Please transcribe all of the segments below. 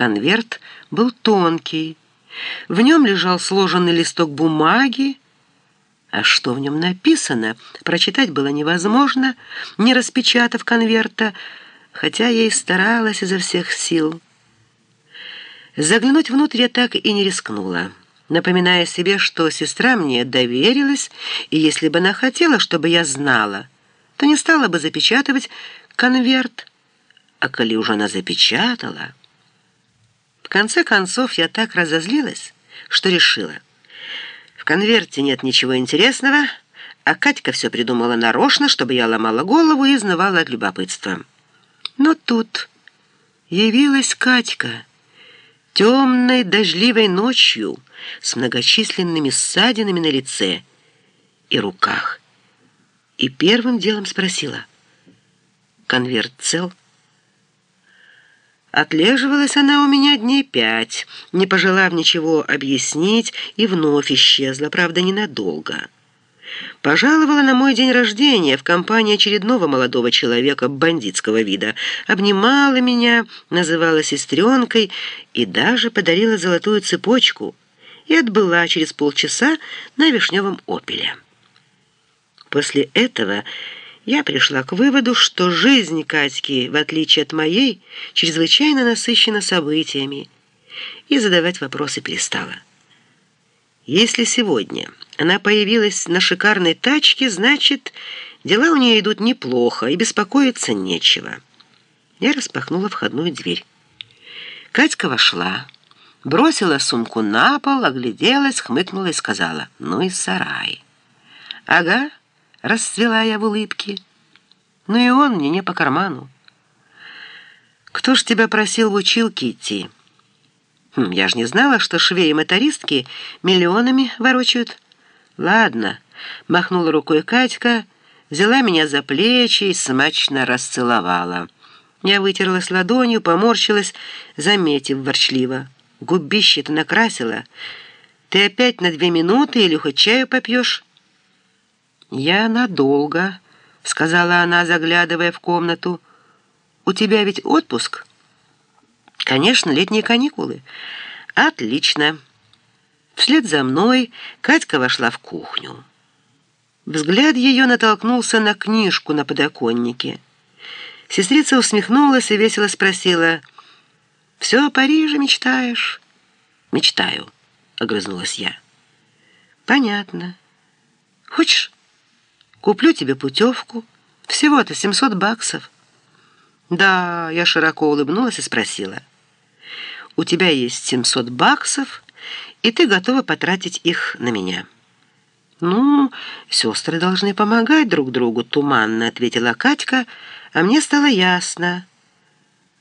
Конверт был тонкий. В нем лежал сложенный листок бумаги, а что в нем написано, прочитать было невозможно, не распечатав конверта, хотя я и старалась изо всех сил. Заглянуть внутрь я так и не рискнула, напоминая себе, что сестра мне доверилась, и если бы она хотела, чтобы я знала, то не стала бы запечатывать конверт. А коли уже она запечатала... Конце концов, я так разозлилась, что решила. В конверте нет ничего интересного, а Катька все придумала нарочно, чтобы я ломала голову и изнывала от любопытства. Но тут явилась Катька темной дождливой ночью с многочисленными ссадинами на лице и руках. И первым делом спросила, «Конверт цел?» Отлеживалась она у меня дней пять, не пожелав ничего объяснить, и вновь исчезла, правда, ненадолго. Пожаловала на мой день рождения в компании очередного молодого человека бандитского вида, обнимала меня, называла сестренкой и даже подарила золотую цепочку и отбыла через полчаса на вишневом опеле. После этого я пришла к выводу, что жизнь Катьки, в отличие от моей, чрезвычайно насыщена событиями, и задавать вопросы перестала. Если сегодня она появилась на шикарной тачке, значит, дела у нее идут неплохо, и беспокоиться нечего. Я распахнула входную дверь. Катька вошла, бросила сумку на пол, огляделась, хмыкнула и сказала, «Ну и сарай». «Ага». Расцвела я в улыбке. Но и он мне не по карману. «Кто ж тебя просил в училки идти?» хм, «Я ж не знала, что швеи-мотористки миллионами ворочают». «Ладно», — махнула рукой Катька, взяла меня за плечи и смачно расцеловала. Я вытерлась ладонью, поморщилась, заметив ворчливо. «Губище-то накрасила. Ты опять на две минуты или хоть чаю попьешь?» «Я надолго», — сказала она, заглядывая в комнату. «У тебя ведь отпуск?» «Конечно, летние каникулы». «Отлично». Вслед за мной Катька вошла в кухню. Взгляд ее натолкнулся на книжку на подоконнике. Сестрица усмехнулась и весело спросила, «Все о Париже мечтаешь?» «Мечтаю», — огрызнулась я. «Понятно. Хочешь, Куплю тебе путевку. Всего-то 700 баксов». «Да», — я широко улыбнулась и спросила. «У тебя есть 700 баксов, и ты готова потратить их на меня». «Ну, сестры должны помогать друг другу», — туманно ответила Катька, а мне стало ясно.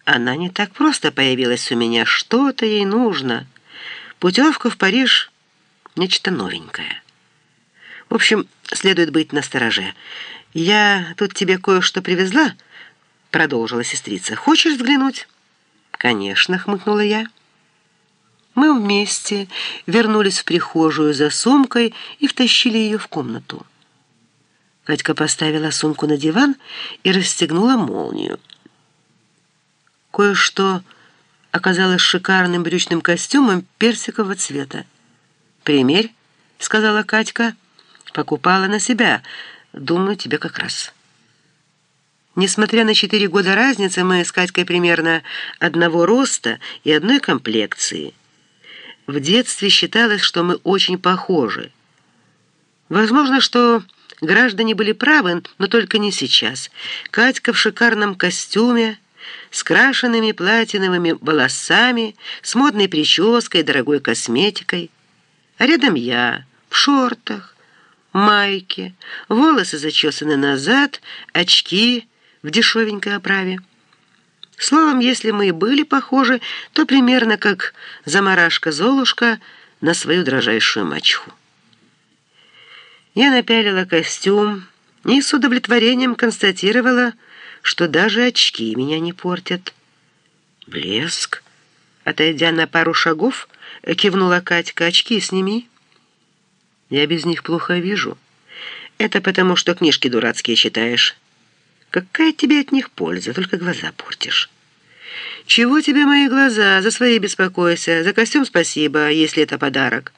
Она не так просто появилась у меня, что-то ей нужно. Путевка в Париж — нечто новенькое. В общем, следует быть настороже. «Я тут тебе кое-что привезла», — продолжила сестрица. «Хочешь взглянуть?» «Конечно», — хмыкнула я. Мы вместе вернулись в прихожую за сумкой и втащили ее в комнату. Катька поставила сумку на диван и расстегнула молнию. Кое-что оказалось шикарным брючным костюмом персикового цвета. «Примерь», — сказала Катька, — Покупала на себя. Думаю, тебе как раз. Несмотря на четыре года разницы, мы с Катькой примерно одного роста и одной комплекции. В детстве считалось, что мы очень похожи. Возможно, что граждане были правы, но только не сейчас. Катька в шикарном костюме, с крашенными платиновыми волосами, с модной прической, дорогой косметикой. А рядом я, в шортах, майки, волосы зачесаны назад, очки в дешевенькой оправе. Словом, если мы и были похожи, то примерно как заморашка-золушка на свою дрожайшую мачху. Я напялила костюм и с удовлетворением констатировала, что даже очки меня не портят. «Блеск!» Отойдя на пару шагов, кивнула Катька. «Очки сними». Я без них плохо вижу. Это потому, что книжки дурацкие читаешь. Какая тебе от них польза, только глаза портишь. «Чего тебе мои глаза? За свои беспокойся. За костюм спасибо, если это подарок».